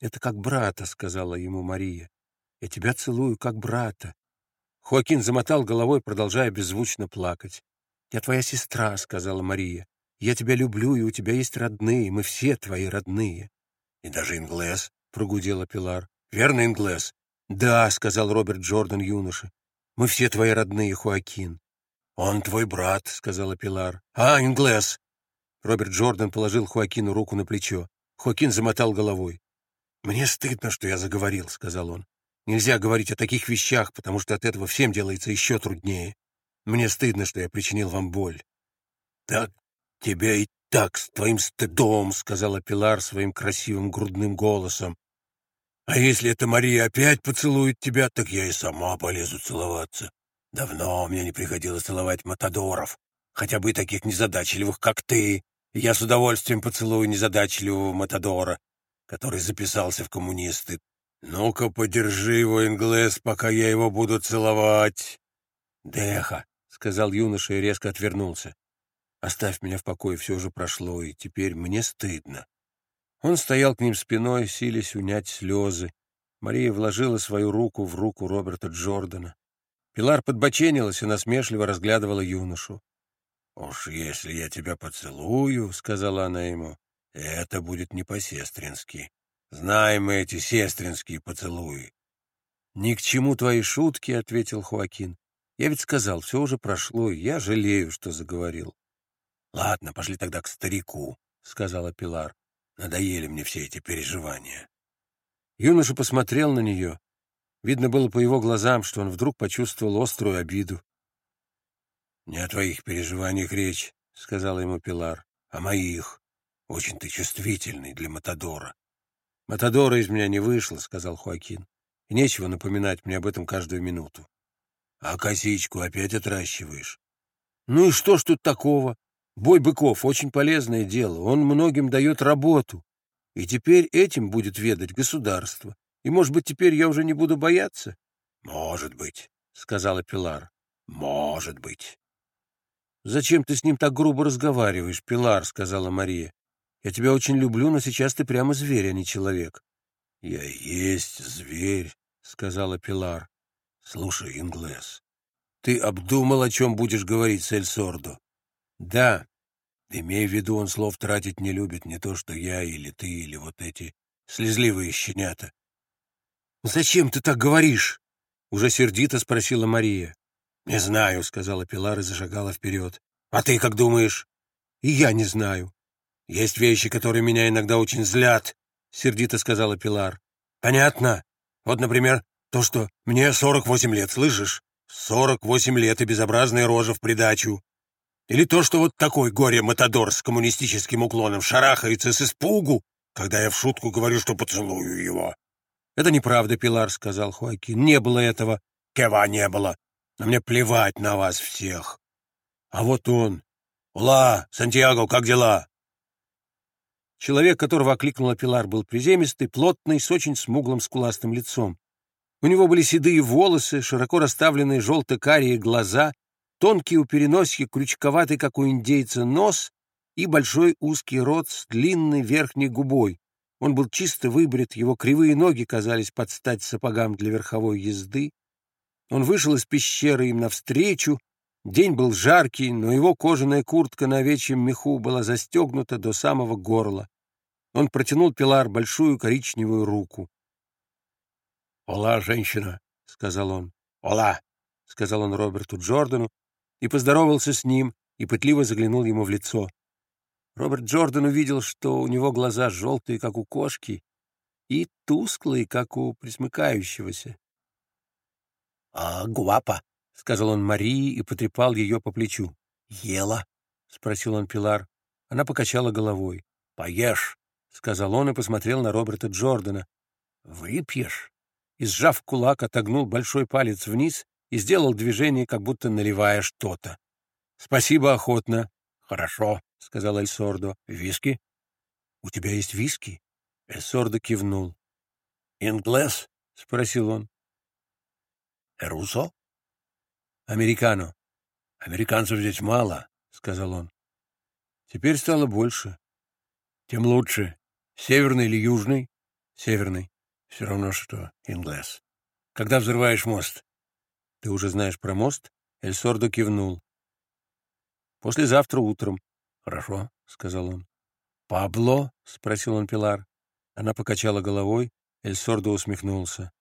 «Это как брата», — сказала ему Мария. «Я тебя целую, как брата». Хоакин замотал головой, продолжая беззвучно плакать. «Я твоя сестра», — сказала Мария. «Я тебя люблю, и у тебя есть родные, мы все твои родные». «И даже Инглес», — прогудела Пилар. «Верно, Инглес?» «Да», — сказал Роберт Джордан юноше. «Мы все твои родные, Хоакин». «Он твой брат», — сказала Пилар. «А, Инглес!» Роберт Джордан положил Хоакину руку на плечо. Хоакин замотал головой. «Мне стыдно, что я заговорил», — сказал он. «Нельзя говорить о таких вещах, потому что от этого всем делается еще труднее. Мне стыдно, что я причинил вам боль». «Так тебя и так с твоим стыдом», — сказала Пилар своим красивым грудным голосом. «А если эта Мария опять поцелует тебя, так я и сама полезу целоваться. Давно мне не приходилось целовать матадоров, хотя бы таких незадачливых, как ты. Я с удовольствием поцелую незадачливого матадора, который записался в коммунисты. Ну-ка, подержи его, Инглес, пока я его буду целовать. Деха, — сказал юноша и резко отвернулся. Оставь меня в покое, все уже прошло, и теперь мне стыдно. Он стоял к ним спиной, силясь унять слезы. Мария вложила свою руку в руку Роберта Джордана. Пилар подбоченилась и насмешливо разглядывала юношу. «Уж если я тебя поцелую, — сказала она ему, — это будет не по-сестрински. Знаем мы эти сестринские поцелуи». «Ни к чему твои шутки, — ответил Хуакин. Я ведь сказал, все уже прошло, я жалею, что заговорил. «Ладно, пошли тогда к старику», — сказала Пилар. «Надоели мне все эти переживания». Юноша посмотрел на нее. Видно было по его глазам, что он вдруг почувствовал острую обиду. «Не о твоих переживаниях речь», — сказала ему Пилар, — «а моих. Очень ты чувствительный для Матадора». «Матадора из меня не вышло», — сказал Хуакин. «И нечего напоминать мне об этом каждую минуту». «А косичку опять отращиваешь?» «Ну и что ж тут такого? Бой быков — очень полезное дело. Он многим дает работу. И теперь этим будет ведать государство. И, может быть, теперь я уже не буду бояться? — Может быть, — сказала Пилар. — Может быть. — Зачем ты с ним так грубо разговариваешь, Пилар? — сказала Мария. — Я тебя очень люблю, но сейчас ты прямо зверь, а не человек. — Я есть зверь, — сказала Пилар. — Слушай, Инглес, ты обдумал, о чем будешь говорить с Эльсордо? Да. Имей в виду, он слов тратить не любит, не то что я или ты, или вот эти слезливые щенята. «Зачем ты так говоришь?» — уже сердито спросила Мария. «Не знаю», — сказала Пилар и зашагала вперед. «А ты как думаешь?» «И я не знаю». «Есть вещи, которые меня иногда очень злят», — сердито сказала Пилар. «Понятно. Вот, например, то, что мне сорок восемь лет, слышишь? Сорок восемь лет и безобразная рожа в придачу. Или то, что вот такой горе-матадор с коммунистическим уклоном шарахается с испугу, когда я в шутку говорю, что поцелую его. «Это неправда, Пилар», — сказал Хуакин. «Не было этого». «Кева не было. Но мне плевать на вас всех». «А вот он». «Ула, Сантьяго, как дела?» Человек, которого окликнула Пилар, был приземистый, плотный, с очень смуглым скуластым лицом. У него были седые волосы, широко расставленные желто-карие глаза, тонкий у переносья, крючковатый, как у индейца, нос и большой узкий рот с длинной верхней губой. Он был чисто выбрит, его кривые ноги казались под стать сапогам для верховой езды. Он вышел из пещеры им навстречу. День был жаркий, но его кожаная куртка на овечьем меху была застегнута до самого горла. Он протянул Пилар большую коричневую руку. «Ола, женщина!» — сказал он. «Ола!» — сказал он Роберту Джордану и поздоровался с ним, и пытливо заглянул ему в лицо. Роберт Джордан увидел, что у него глаза желтые, как у кошки, и тусклые, как у присмыкающегося. — А гуапа? — сказал он Марии и потрепал ее по плечу. — Ела? — спросил он Пилар. Она покачала головой. — Поешь, — сказал он и посмотрел на Роберта Джордана. — Выпьешь? И, сжав кулак, отогнул большой палец вниз и сделал движение, как будто наливая что-то. — Спасибо охотно. — Хорошо, — сказал Эльсордо. — Виски? — У тебя есть виски? Эльсордо кивнул. — Инглес? — спросил он. — Русо? — Американо. — Американцев здесь мало, — сказал он. — Теперь стало больше. — Тем лучше. Северный или южный? — Северный. Все равно, что инглес. Когда взрываешь мост? Ты уже знаешь про мост? Эль Сордо кивнул. Послезавтра утром. Хорошо, сказал он. Пабло? спросил он Пилар. Она покачала головой. Эль Сордо усмехнулся.